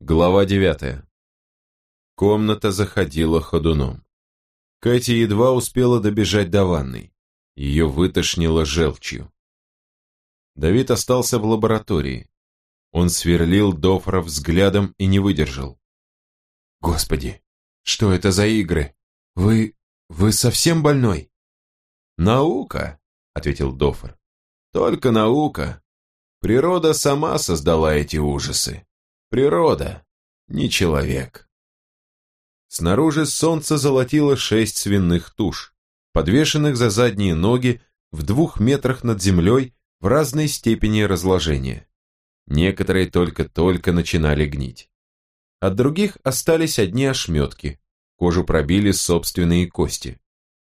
Глава девятая. Комната заходила ходуном. Кэти едва успела добежать до ванной. Ее вытошнило желчью. Давид остался в лаборатории. Он сверлил Дофра взглядом и не выдержал. «Господи, что это за игры? Вы... вы совсем больной?» «Наука», — ответил Дофр. «Только наука. Природа сама создала эти ужасы. Природа, не человек. Снаружи солнце золотило шесть свиных туш, подвешенных за задние ноги в двух метрах над землей в разной степени разложения. Некоторые только-только начинали гнить. От других остались одни ошметки, кожу пробили собственные кости.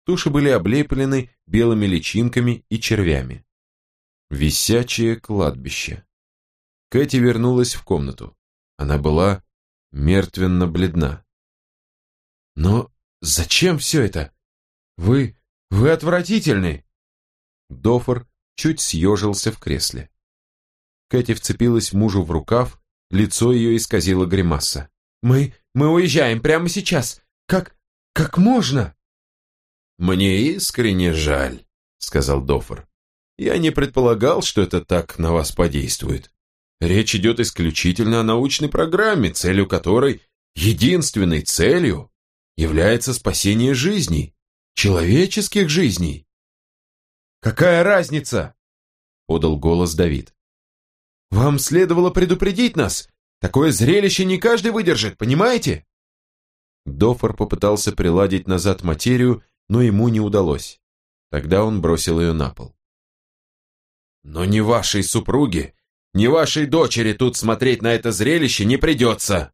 Туши были облеплены белыми личинками и червями. Висячее кладбище. Кэти вернулась в комнату. Она была мертвенно бледна. «Но зачем все это? Вы... вы отвратительны!» Дофор чуть съежился в кресле. Кэти вцепилась мужу в рукав, лицо ее исказило гримаса. «Мы... мы уезжаем прямо сейчас! Как... как можно?» «Мне искренне жаль», — сказал Дофор. «Я не предполагал, что это так на вас подействует. Речь идет исключительно о научной программе, целью которой, единственной целью, является спасение жизней, человеческих жизней. «Какая разница?» – подал голос Давид. «Вам следовало предупредить нас. Такое зрелище не каждый выдержит, понимаете?» Дофор попытался приладить назад материю, но ему не удалось. Тогда он бросил ее на пол. «Но не вашей супруге ни вашей дочери тут смотреть на это зрелище не придется.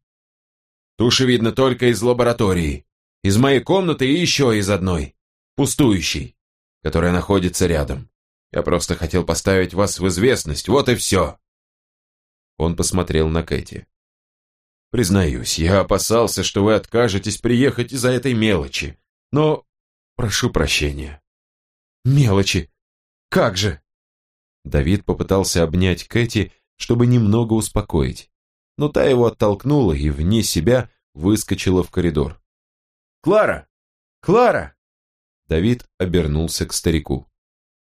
Туши видно только из лаборатории, из моей комнаты и еще из одной, пустующей, которая находится рядом. Я просто хотел поставить вас в известность, вот и все. Он посмотрел на Кэти. Признаюсь, я опасался, что вы откажетесь приехать из-за этой мелочи, но прошу прощения. Мелочи? Как же? Давид попытался обнять Кэти, чтобы немного успокоить, но та его оттолкнула и вне себя выскочила в коридор. «Клара! Клара!» Давид обернулся к старику.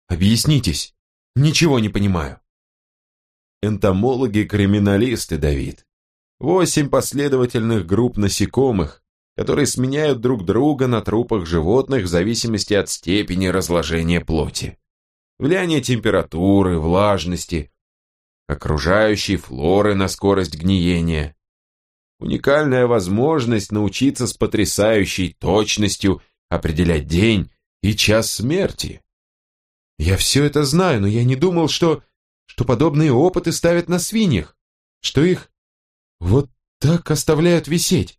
«Объяснитесь! Ничего не понимаю!» Энтомологи-криминалисты, Давид. Восемь последовательных групп насекомых, которые сменяют друг друга на трупах животных в зависимости от степени разложения плоти влияние температуры, влажности, окружающей флоры на скорость гниения. Уникальная возможность научиться с потрясающей точностью определять день и час смерти. Я все это знаю, но я не думал, что, что подобные опыты ставят на свиньях, что их вот так оставляют висеть.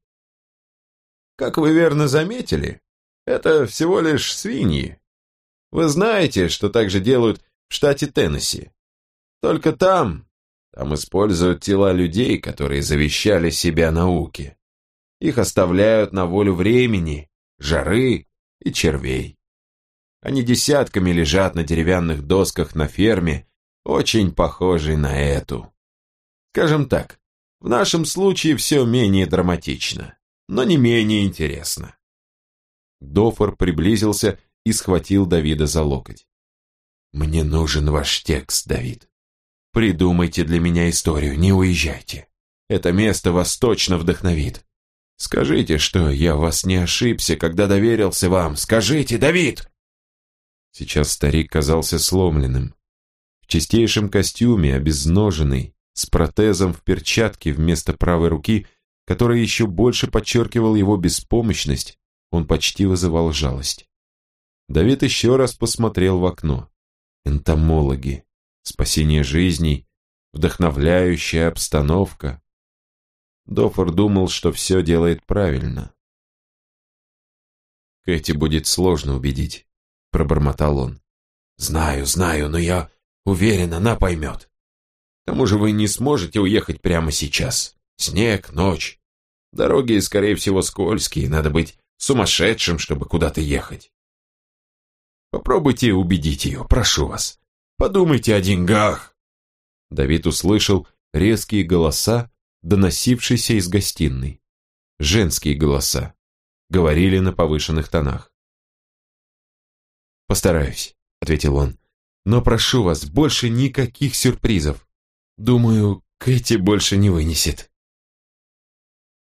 Как вы верно заметили, это всего лишь свиньи, вы знаете, что так же делают в штате Теннесси. Только там, там используют тела людей, которые завещали себя науке. Их оставляют на волю времени, жары и червей. Они десятками лежат на деревянных досках на ферме, очень похожей на эту. Скажем так, в нашем случае все менее драматично, но не менее интересно. Дофор приблизился и схватил Давида за локоть. «Мне нужен ваш текст, Давид. Придумайте для меня историю, не уезжайте. Это место вас точно вдохновит. Скажите, что я вас не ошибся, когда доверился вам. Скажите, Давид!» Сейчас старик казался сломленным. В чистейшем костюме, обезноженный, с протезом в перчатке вместо правой руки, который еще больше подчеркивал его беспомощность, он почти вызывал жалость. Давид еще раз посмотрел в окно. Энтомологи, спасение жизней, вдохновляющая обстановка. Дофор думал, что все делает правильно. «Кэти будет сложно убедить», — пробормотал он. «Знаю, знаю, но я уверен, она поймет. К тому же вы не сможете уехать прямо сейчас. Снег, ночь. Дороги, скорее всего, скользкие, надо быть сумасшедшим, чтобы куда-то ехать. Попробуйте убедить ее, прошу вас. Подумайте о деньгах. Давид услышал резкие голоса доносившийся из гостиной. Женские голоса. Говорили на повышенных тонах. «Постараюсь», — ответил он. «Но прошу вас, больше никаких сюрпризов. Думаю, Кэти больше не вынесет».